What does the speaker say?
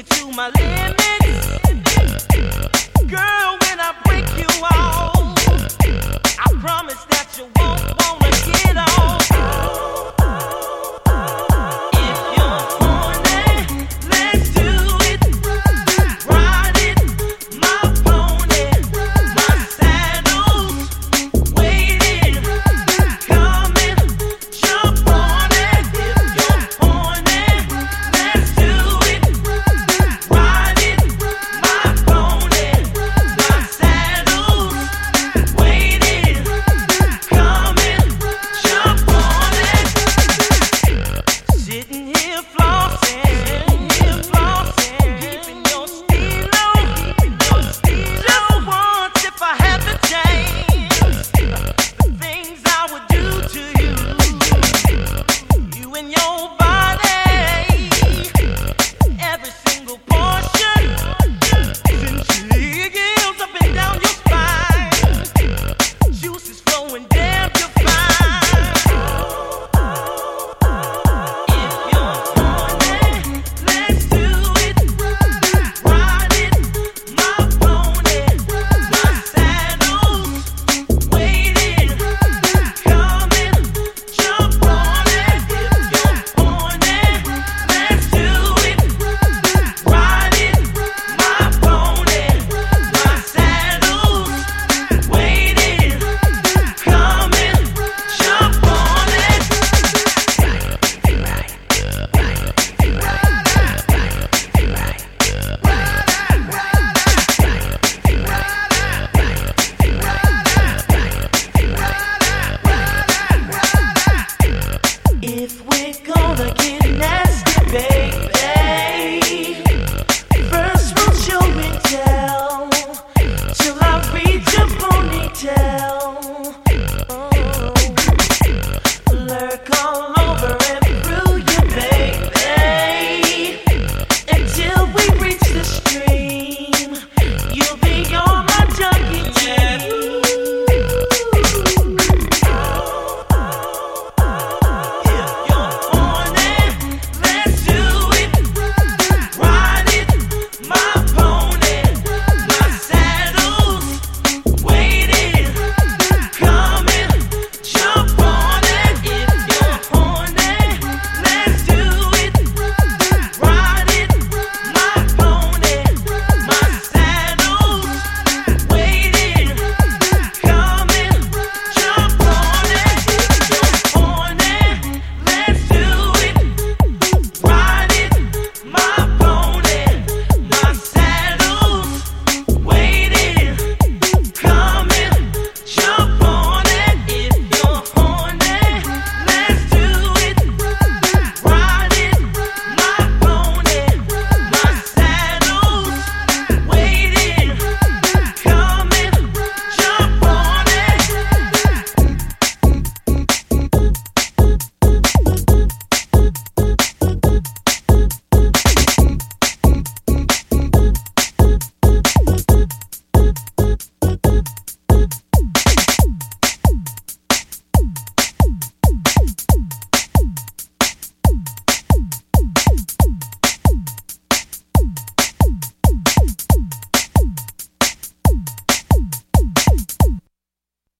me to my limits, Girl, when I break you off.